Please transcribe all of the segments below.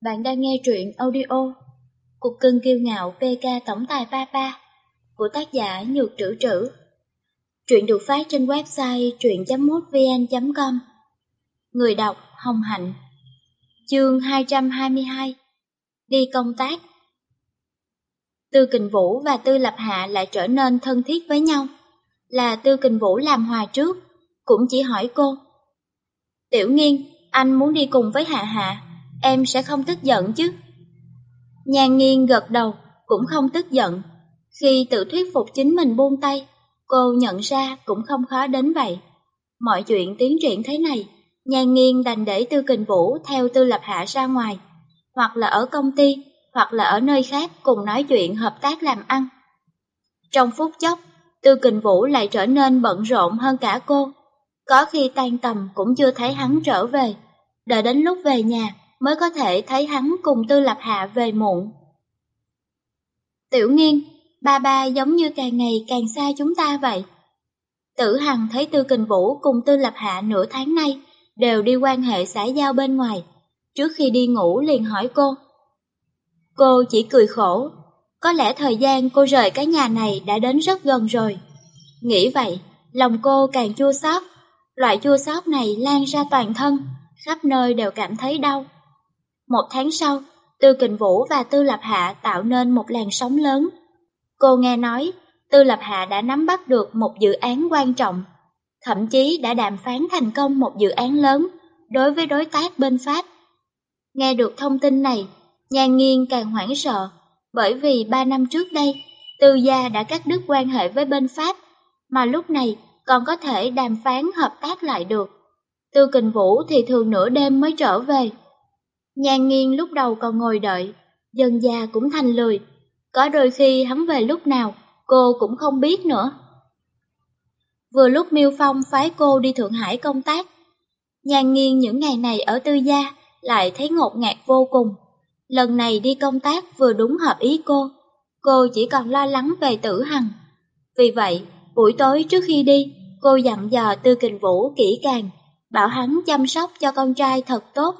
Bạn đang nghe truyện audio Cuộc cưng kiêu ngạo PK Tổng tài Papa của tác giả Nhược Trữ Trữ. Truyện được phát trên website truyện.mútvn.com Người đọc Hồng Hạnh Chương 222 Đi công tác Tư Kình Vũ và Tư Lập Hạ lại trở nên thân thiết với nhau. Là Tư Kình Vũ làm hòa trước, cũng chỉ hỏi cô. Tiểu nghiên, anh muốn đi cùng với Hạ Hạ em sẽ không tức giận chứ? Nhan nghiêng gật đầu, cũng không tức giận. Khi tự thuyết phục chính mình buông tay, cô nhận ra cũng không khó đến vậy. Mọi chuyện tiến triển thế này, nhan nghiêng đành để Tư Kình Vũ theo Tư Lập Hạ ra ngoài, hoặc là ở công ty, hoặc là ở nơi khác cùng nói chuyện hợp tác làm ăn. Trong phút chốc, Tư Kình Vũ lại trở nên bận rộn hơn cả cô. Có khi tan tầm cũng chưa thấy hắn trở về. Đợi đến lúc về nhà, mới có thể thấy hắn cùng Tư Lập Hạ về muộn. Tiểu nghiên, ba ba giống như càng ngày càng xa chúng ta vậy. Tử Hằng thấy Tư Kình Vũ cùng Tư Lập Hạ nửa tháng nay đều đi quan hệ xã giao bên ngoài. Trước khi đi ngủ liền hỏi cô. Cô chỉ cười khổ. Có lẽ thời gian cô rời cái nhà này đã đến rất gần rồi. Nghĩ vậy, lòng cô càng chua xót. Loại chua xót này lan ra toàn thân, khắp nơi đều cảm thấy đau. Một tháng sau, Tư Kình Vũ và Tư Lập Hạ tạo nên một làn sóng lớn. Cô nghe nói, Tư Lập Hạ đã nắm bắt được một dự án quan trọng, thậm chí đã đàm phán thành công một dự án lớn đối với đối tác bên Pháp. Nghe được thông tin này, Nhan Nghiên càng hoảng sợ, bởi vì ba năm trước đây, Tư gia đã cắt đứt quan hệ với bên Pháp, mà lúc này còn có thể đàm phán hợp tác lại được. Tư Kình Vũ thì thường nửa đêm mới trở về. Nhan nghiêng lúc đầu còn ngồi đợi, dần già cũng thành lười. Có đôi khi hắn về lúc nào, cô cũng không biết nữa. Vừa lúc Miêu Phong phái cô đi Thượng Hải công tác, Nhan nghiêng những ngày này ở tư gia lại thấy ngột ngạt vô cùng. Lần này đi công tác vừa đúng hợp ý cô, cô chỉ còn lo lắng về tử hằng. Vì vậy, buổi tối trước khi đi, cô dặn dò Tư Kình Vũ kỹ càng, bảo hắn chăm sóc cho con trai thật tốt.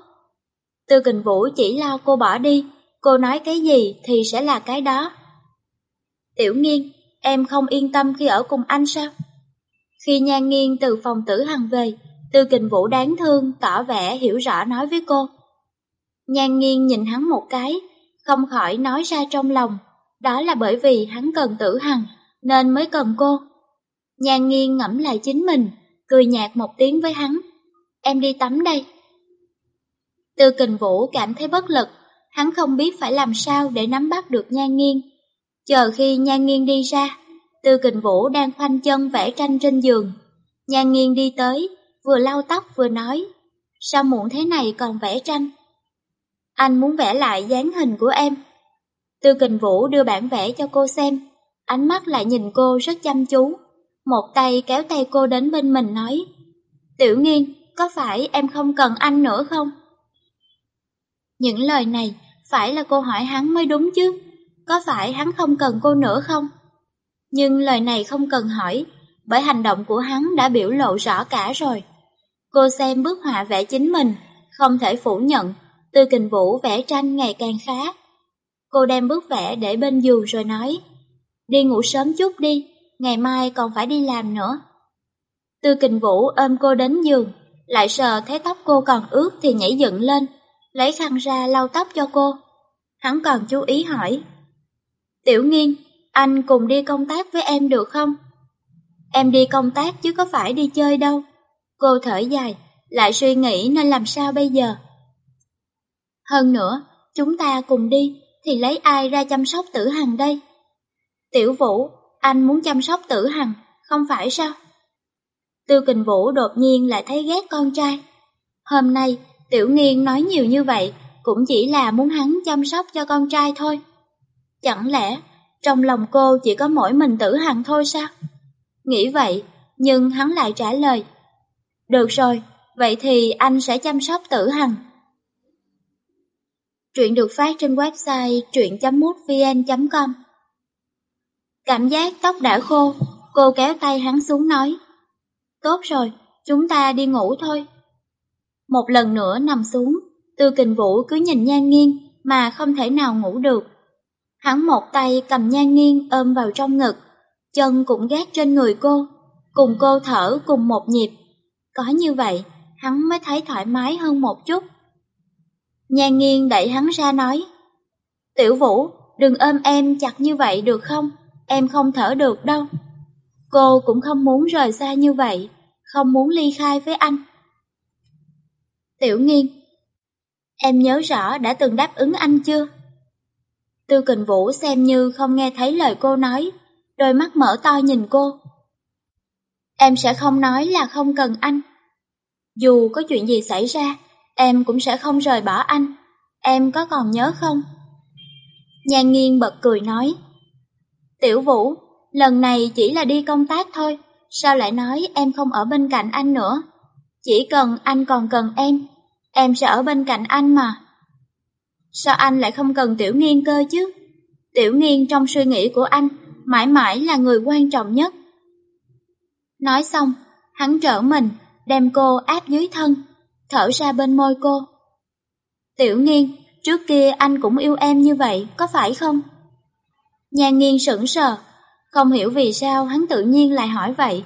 Tư kình vũ chỉ lo cô bỏ đi, cô nói cái gì thì sẽ là cái đó. Tiểu nghiên, em không yên tâm khi ở cùng anh sao? Khi nhan nghiên từ phòng tử hằng về, tư kình vũ đáng thương, tỏ vẻ hiểu rõ nói với cô. Nhan nghiên nhìn hắn một cái, không khỏi nói ra trong lòng, đó là bởi vì hắn cần tử hằng, nên mới cần cô. Nhan nghiên ngẫm lại chính mình, cười nhạt một tiếng với hắn. Em đi tắm đây. Tư kình vũ cảm thấy bất lực, hắn không biết phải làm sao để nắm bắt được nhan nghiêng. Chờ khi nhan nghiêng đi ra, tư kình vũ đang khoanh chân vẽ tranh trên giường. Nhan nghiêng đi tới, vừa lau tóc vừa nói, sao muộn thế này còn vẽ tranh? Anh muốn vẽ lại dáng hình của em. Tư kình vũ đưa bản vẽ cho cô xem, ánh mắt lại nhìn cô rất chăm chú. Một tay kéo tay cô đến bên mình nói, Tiểu nghiên, có phải em không cần anh nữa không? Những lời này phải là cô hỏi hắn mới đúng chứ, có phải hắn không cần cô nữa không? Nhưng lời này không cần hỏi, bởi hành động của hắn đã biểu lộ rõ cả rồi. Cô xem bức họa vẽ chính mình, không thể phủ nhận, Tư Kình Vũ vẽ tranh ngày càng khá. Cô đem bức vẽ để bên giường rồi nói, đi ngủ sớm chút đi, ngày mai còn phải đi làm nữa. Tư Kình Vũ ôm cô đến giường, lại sờ thấy tóc cô còn ướt thì nhảy dựng lên, lấy khăn ra lau tóc cho cô. Hắn còn chú ý hỏi. Tiểu nghiên, anh cùng đi công tác với em được không? Em đi công tác chứ có phải đi chơi đâu. Cô thở dài, lại suy nghĩ nên làm sao bây giờ. Hơn nữa, chúng ta cùng đi, thì lấy ai ra chăm sóc tử hằng đây? Tiểu vũ, anh muốn chăm sóc tử hằng, không phải sao? Tư kình vũ đột nhiên lại thấy ghét con trai. Hôm nay, Tiểu nghiên nói nhiều như vậy cũng chỉ là muốn hắn chăm sóc cho con trai thôi. Chẳng lẽ trong lòng cô chỉ có mỗi mình tử hằng thôi sao? Nghĩ vậy, nhưng hắn lại trả lời. Được rồi, vậy thì anh sẽ chăm sóc tử hằng. Truyện được phát trên website truyện.mútvn.com Cảm giác tóc đã khô, cô kéo tay hắn xuống nói. Tốt rồi, chúng ta đi ngủ thôi. Một lần nữa nằm xuống, Tư kình vũ cứ nhìn nhan nghiêng mà không thể nào ngủ được. Hắn một tay cầm nhan nghiêng ôm vào trong ngực, chân cũng gác trên người cô, cùng cô thở cùng một nhịp. Có như vậy, hắn mới thấy thoải mái hơn một chút. Nhan nghiêng đẩy hắn ra nói, Tiểu Vũ, đừng ôm em chặt như vậy được không? Em không thở được đâu. Cô cũng không muốn rời xa như vậy, không muốn ly khai với anh. Tiểu nghiên, em nhớ rõ đã từng đáp ứng anh chưa? Tư kình vũ xem như không nghe thấy lời cô nói, đôi mắt mở to nhìn cô. Em sẽ không nói là không cần anh. Dù có chuyện gì xảy ra, em cũng sẽ không rời bỏ anh. Em có còn nhớ không? Nhan nghiêng bật cười nói. Tiểu Vũ, lần này chỉ là đi công tác thôi, sao lại nói em không ở bên cạnh anh nữa? Chỉ cần anh còn cần em, em sẽ ở bên cạnh anh mà. Sao anh lại không cần Tiểu Nghiên cơ chứ? Tiểu Nghiên trong suy nghĩ của anh mãi mãi là người quan trọng nhất. Nói xong, hắn trở mình, đem cô áp dưới thân, thở ra bên môi cô. Tiểu Nghiên, trước kia anh cũng yêu em như vậy, có phải không? Nhan nghiên sững sờ, không hiểu vì sao hắn tự nhiên lại hỏi vậy.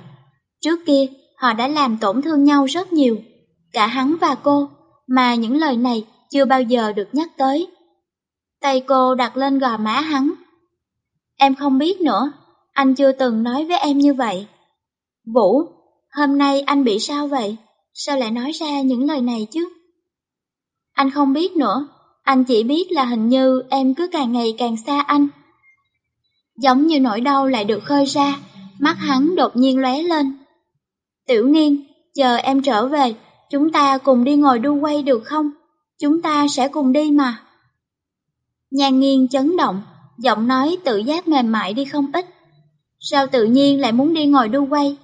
Trước kia, họ đã làm tổn thương nhau rất nhiều, cả hắn và cô, mà những lời này chưa bao giờ được nhắc tới. Tay cô đặt lên gò má hắn. Em không biết nữa, anh chưa từng nói với em như vậy. Vũ, hôm nay anh bị sao vậy? Sao lại nói ra những lời này chứ? Anh không biết nữa, anh chỉ biết là hình như em cứ càng ngày càng xa anh. Giống như nỗi đau lại được khơi ra, mắt hắn đột nhiên lóe lên. Tiểu nghiên, chờ em trở về, chúng ta cùng đi ngồi đu quay được không? Chúng ta sẽ cùng đi mà. Nhan nghiên chấn động, giọng nói tự giác mềm mại đi không ít. Sao tự nhiên lại muốn đi ngồi đu quay?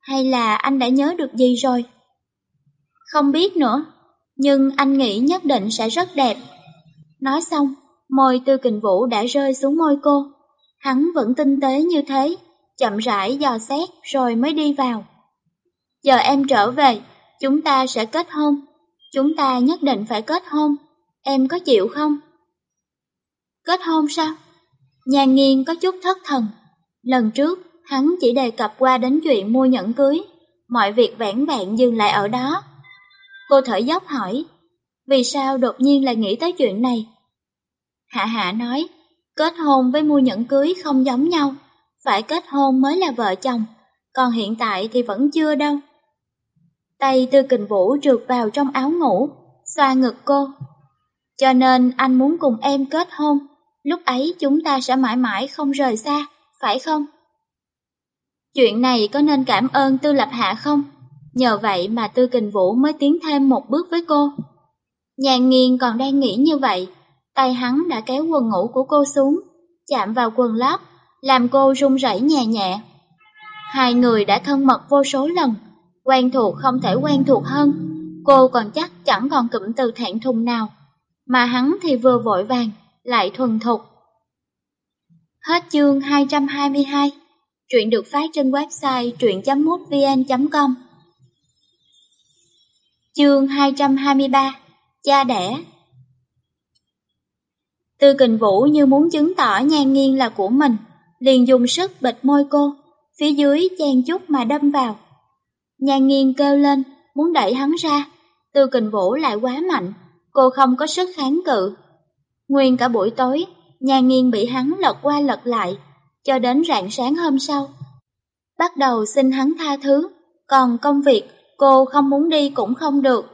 Hay là anh đã nhớ được gì rồi? Không biết nữa, nhưng anh nghĩ nhất định sẽ rất đẹp. Nói xong, môi tư kình vũ đã rơi xuống môi cô. Hắn vẫn tinh tế như thế, chậm rãi dò xét rồi mới đi vào. Giờ em trở về, chúng ta sẽ kết hôn. Chúng ta nhất định phải kết hôn. Em có chịu không? Kết hôn sao? Nhà nghiên có chút thất thần. Lần trước, hắn chỉ đề cập qua đến chuyện mua nhẫn cưới. Mọi việc vẻn vẹn dừng lại ở đó. Cô thở dốc hỏi, vì sao đột nhiên lại nghĩ tới chuyện này? Hạ hạ nói, Kết hôn với mua nhẫn cưới không giống nhau, phải kết hôn mới là vợ chồng, còn hiện tại thì vẫn chưa đâu. Tay tư kình vũ trượt vào trong áo ngủ, xoa ngực cô. Cho nên anh muốn cùng em kết hôn, lúc ấy chúng ta sẽ mãi mãi không rời xa, phải không? Chuyện này có nên cảm ơn Tư Lập Hạ không? Nhờ vậy mà Tư Kình Vũ mới tiến thêm một bước với cô. Nhàn nghiêng còn đang nghĩ như vậy, Tay hắn đã kéo quần ngủ của cô xuống, chạm vào quần lót, làm cô run rẩy nhẹ nhẹ. Hai người đã thân mật vô số lần, quen thuộc không thể quen thuộc hơn, cô còn chắc chẳng còn cụm từ thẹn thùng nào, mà hắn thì vừa vội vàng, lại thuần thục. Hết chương 222, truyện được phát trên website truyện.mútvn.com Chương 223, Cha đẻ. Tư kình vũ như muốn chứng tỏ nhan nghiêng là của mình, liền dùng sức bịt môi cô, phía dưới chen chút mà đâm vào. Nhan nghiêng kêu lên, muốn đẩy hắn ra, tư kình vũ lại quá mạnh, cô không có sức kháng cự. Nguyên cả buổi tối, nhan nghiêng bị hắn lật qua lật lại, cho đến rạng sáng hôm sau. Bắt đầu xin hắn tha thứ, còn công việc cô không muốn đi cũng không được.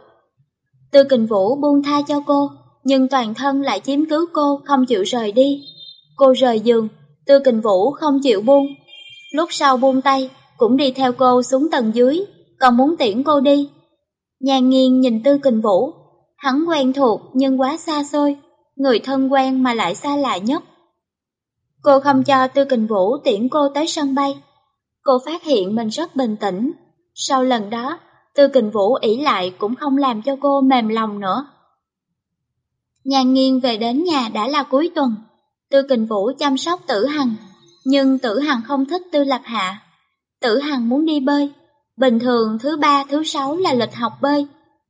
Tư kình vũ buông tha cho cô, nhưng toàn thân lại chiếm cứ cô không chịu rời đi. Cô rời giường, Tư Kình Vũ không chịu buông. Lúc sau buông tay, cũng đi theo cô xuống tầng dưới, còn muốn tiễn cô đi. Nhàn nghiêng nhìn Tư Kình Vũ, hắn quen thuộc nhưng quá xa xôi, người thân quen mà lại xa lạ nhất. Cô không cho Tư Kình Vũ tiễn cô tới sân bay. Cô phát hiện mình rất bình tĩnh. Sau lần đó, Tư Kình Vũ ỷ lại cũng không làm cho cô mềm lòng nữa. Nhàn nghiêng về đến nhà đã là cuối tuần. Tư kình vũ chăm sóc tử hằng, nhưng tử hằng không thích tư lập hạ. Tử hằng muốn đi bơi. Bình thường thứ ba, thứ sáu là lịch học bơi,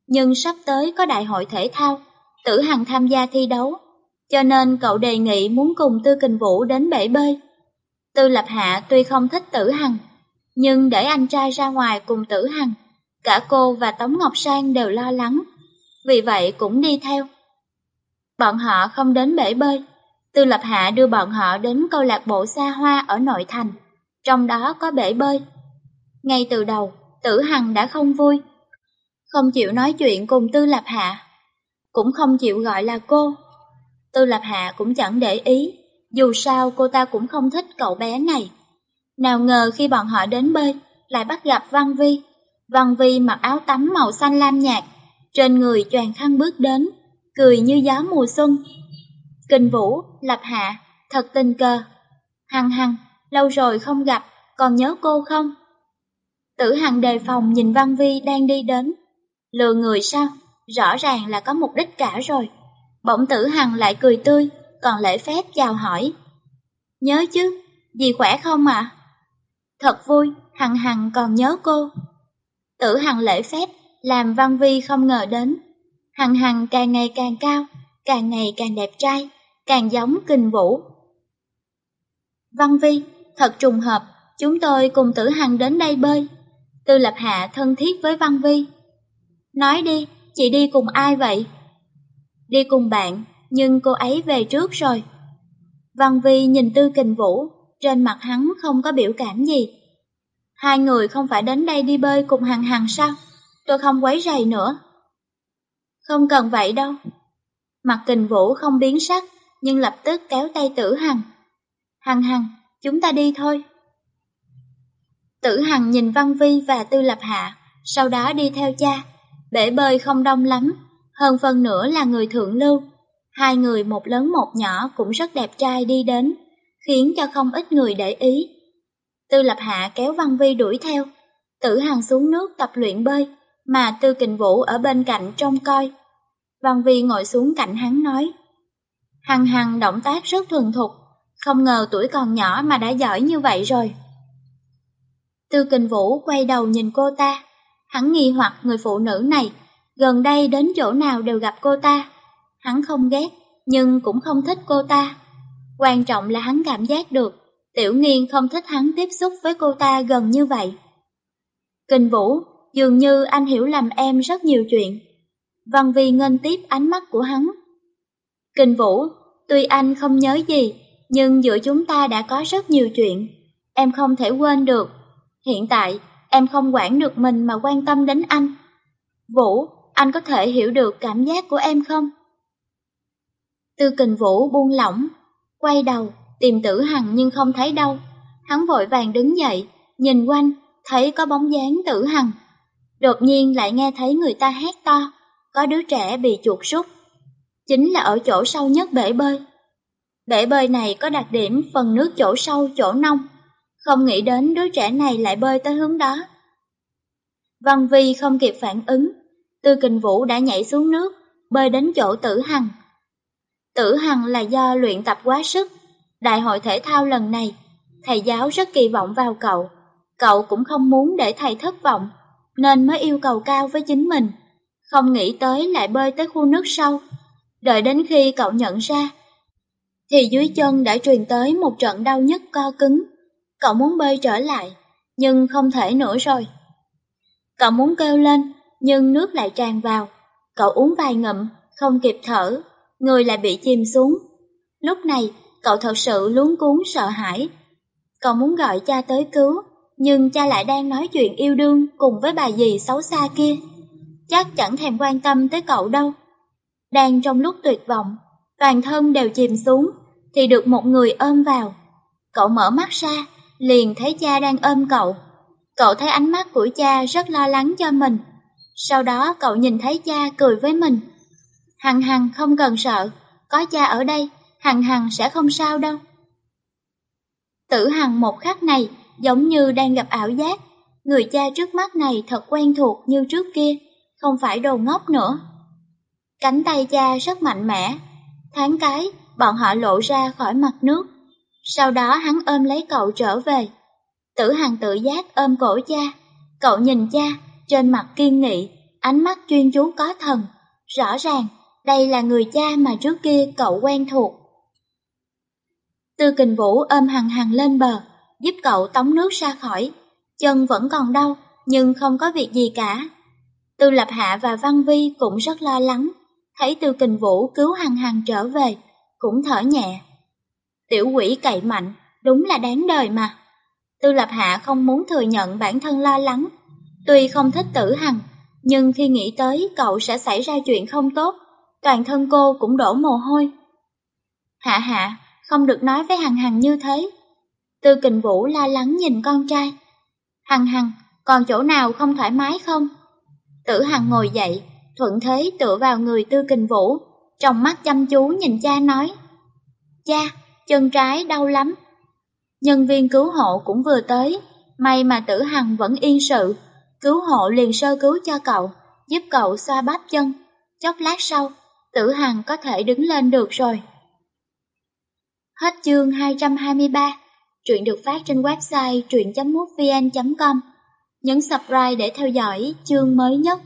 nhưng sắp tới có đại hội thể thao, Tử Hằng tham gia thi đấu, cho nên cậu đề nghị muốn cùng Tư Kình Vũ đến bể bơi. Tư Lập Hạ tuy không thích Tử Hằng, nhưng để anh trai ra ngoài cùng Tử Hằng, cả cô và Tống Ngọc Sang đều lo lắng, vì vậy cũng đi theo. Bọn họ không đến bể bơi, Tư Lập Hạ đưa bọn họ đến câu lạc bộ xa hoa ở nội thành, trong đó có bể bơi. Ngay từ đầu, Tử Hằng đã không vui, không chịu nói chuyện cùng Tư Lập Hạ, cũng không chịu gọi là cô. Tư Lập Hạ cũng chẳng để ý, dù sao cô ta cũng không thích cậu bé này. Nào ngờ khi bọn họ đến bơi, lại bắt gặp Văn Vi. Văn Vi mặc áo tắm màu xanh lam nhạt, trên người choàng khăn bước đến, cười như gió mùa xuân. Kinh Vũ, Lập Hạ, thật tình cờ. Hằng Hằng, lâu rồi không gặp, còn nhớ cô không? Tử Hằng đề phòng nhìn Văn Vi đang đi đến. Lừa người sao? Rõ ràng là có mục đích cả rồi. Bỗng Tử Hằng lại cười tươi, còn lễ phép chào hỏi. Nhớ chứ, dì khỏe không ạ? Thật vui, Hằng Hằng còn nhớ cô. Tử Hằng lễ phép, làm Văn Vi không ngờ đến. Hằng Hằng càng ngày càng cao, càng ngày càng đẹp trai, càng giống kinh vũ. Văn Vi, thật trùng hợp, chúng tôi cùng Tử Hằng đến đây bơi. Tư Lập Hạ thân thiết với Văn Vi. Nói đi, chị đi cùng ai vậy? Đi cùng bạn, nhưng cô ấy về trước rồi. Văn Vi nhìn Tư Kình Vũ, trên mặt hắn không có biểu cảm gì. Hai người không phải đến đây đi bơi cùng Hằng Hằng sao? Tôi không quấy rầy nữa. Không cần vậy đâu. Mặt Kình Vũ không biến sắc, nhưng lập tức kéo tay Tử Hằng. Hằng Hằng, chúng ta đi thôi. Tử Hằng nhìn Văn Vi và Tư Lập Hạ, sau đó đi theo cha. Bể bơi không đông lắm, hơn phần nữa là người thượng lưu. Hai người một lớn một nhỏ cũng rất đẹp trai đi đến, khiến cho không ít người để ý. Tư Lập Hạ kéo Văn Vi đuổi theo, Tử Hằng xuống nước tập luyện bơi, mà Tư Kình Vũ ở bên cạnh trông coi. Văn Vi ngồi xuống cạnh hắn nói, Hằng Hằng động tác rất thuần thục, không ngờ tuổi còn nhỏ mà đã giỏi như vậy rồi. Tư Kình Vũ quay đầu nhìn cô ta, hắn nghi hoặc người phụ nữ này, gần đây đến chỗ nào đều gặp cô ta. Hắn không ghét, nhưng cũng không thích cô ta. Quan trọng là hắn cảm giác được, Tiểu Nghiên không thích hắn tiếp xúc với cô ta gần như vậy. Kình Vũ, dường như anh hiểu lầm em rất nhiều chuyện. Văn Vi ngân tiếp ánh mắt của hắn. Kình Vũ, tuy anh không nhớ gì, nhưng giữa chúng ta đã có rất nhiều chuyện. Em không thể quên được. Hiện tại, em không quản được mình mà quan tâm đến anh. Vũ, anh có thể hiểu được cảm giác của em không? Tư kình Vũ buông lỏng, quay đầu, tìm tử hằng nhưng không thấy đâu. Hắn vội vàng đứng dậy, nhìn quanh, thấy có bóng dáng tử hằng. Đột nhiên lại nghe thấy người ta hét to, có đứa trẻ bị chuột rút. Chính là ở chỗ sâu nhất bể bơi. Bể bơi này có đặc điểm phần nước chỗ sâu chỗ nông, không nghĩ đến đứa trẻ này lại bơi tới hướng đó. Văn Vi không kịp phản ứng, Tư Kình Vũ đã nhảy xuống nước, bơi đến chỗ Tử Hằng. Tử Hằng là do luyện tập quá sức, đại hội thể thao lần này, thầy giáo rất kỳ vọng vào cậu, cậu cũng không muốn để thầy thất vọng, nên mới yêu cầu cao với chính mình, không nghĩ tới lại bơi tới khu nước sâu. Đợi đến khi cậu nhận ra, thì dưới chân đã truyền tới một trận đau nhức co cứng. Cậu muốn bơi trở lại, nhưng không thể nữa rồi. Cậu muốn kêu lên, nhưng nước lại tràn vào. Cậu uống vài ngậm, không kịp thở, người lại bị chìm xuống. Lúc này, cậu thật sự luống cuốn sợ hãi. Cậu muốn gọi cha tới cứu, nhưng cha lại đang nói chuyện yêu đương cùng với bà dì xấu xa kia. Chắc chẳng thèm quan tâm tới cậu đâu. Đang trong lúc tuyệt vọng, toàn thân đều chìm xuống, thì được một người ôm vào. Cậu mở mắt ra, liền thấy cha đang ôm cậu. Cậu thấy ánh mắt của cha rất lo lắng cho mình. Sau đó cậu nhìn thấy cha cười với mình. Hằng Hằng không cần sợ, có cha ở đây, Hằng Hằng sẽ không sao đâu. Tử Hằng một khắc này giống như đang gặp ảo giác. Người cha trước mắt này thật quen thuộc như trước kia, không phải đồ ngốc nữa. Cánh tay cha rất mạnh mẽ. Tháng cái, bọn họ lộ ra khỏi mặt nước. Sau đó hắn ôm lấy cậu trở về. Tử Hằng tự giác ôm cổ cha. Cậu nhìn cha, trên mặt kiên nghị, ánh mắt chuyên chú có thần. Rõ ràng, đây là người cha mà trước kia cậu quen thuộc. Tư kình vũ ôm hằng hằng lên bờ, giúp cậu tống nước ra khỏi. Chân vẫn còn đau, nhưng không có việc gì cả. Tư Lập Hạ và Văn Vi cũng rất lo lắng, thấy Tư Kình Vũ cứu Hằng Hằng trở về, cũng thở nhẹ. Tiểu quỷ cậy mạnh, đúng là đáng đời mà. Tư Lập Hạ không muốn thừa nhận bản thân lo lắng, tuy không thích tử Hằng, nhưng khi nghĩ tới cậu sẽ xảy ra chuyện không tốt, toàn thân cô cũng đổ mồ hôi. Hạ hạ, không được nói với Hằng Hằng như thế. Tư Kình Vũ lo lắng nhìn con trai. Hằng Hằng, còn chỗ nào không thoải mái không? Tử Hằng ngồi dậy, thuận thế tựa vào người Tư Kình Vũ, trong mắt chăm chú nhìn cha nói. Cha, chân trái đau lắm. Nhân viên cứu hộ cũng vừa tới, may mà Tử Hằng vẫn yên sự, cứu hộ liền sơ cứu cho cậu, giúp cậu xoa bắp chân. Chốc lát sau, Tử Hằng có thể đứng lên được rồi. Hết chương 223, truyện được phát trên website truyện.mútvn.com. Nhấn subscribe để theo dõi chương mới nhất.